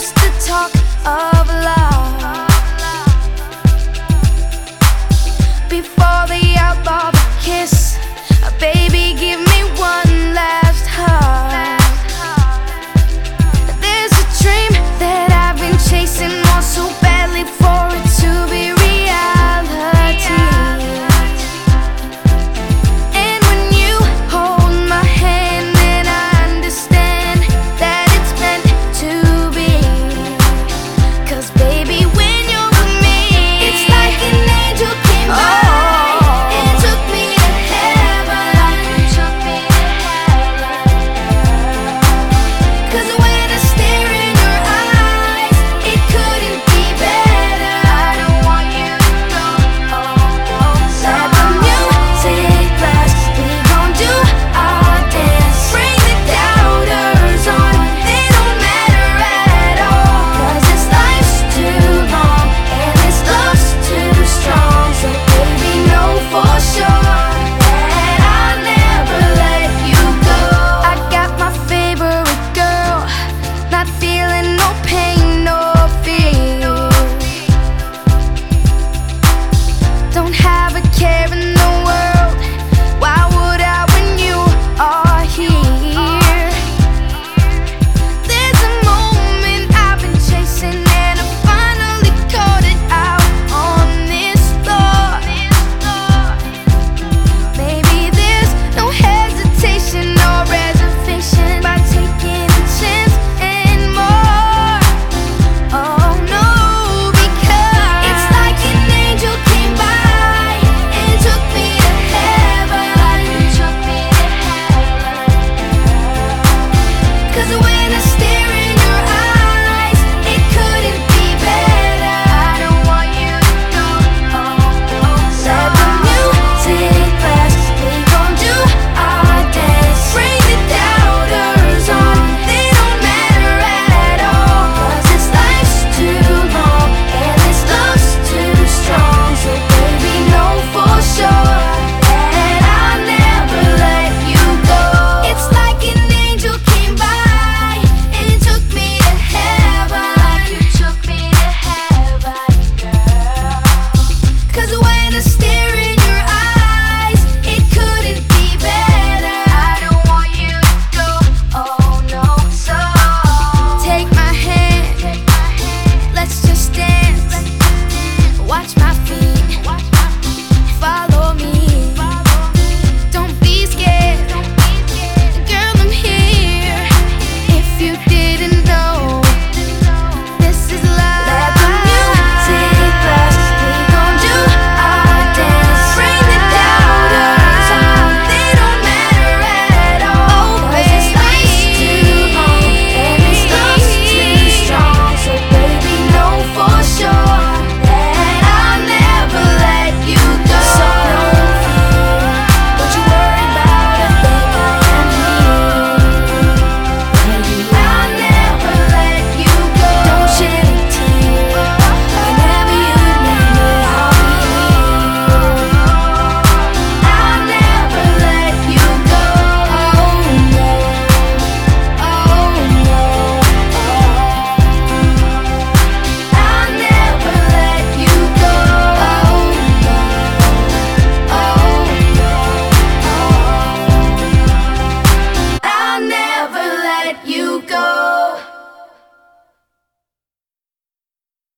used to talk of love.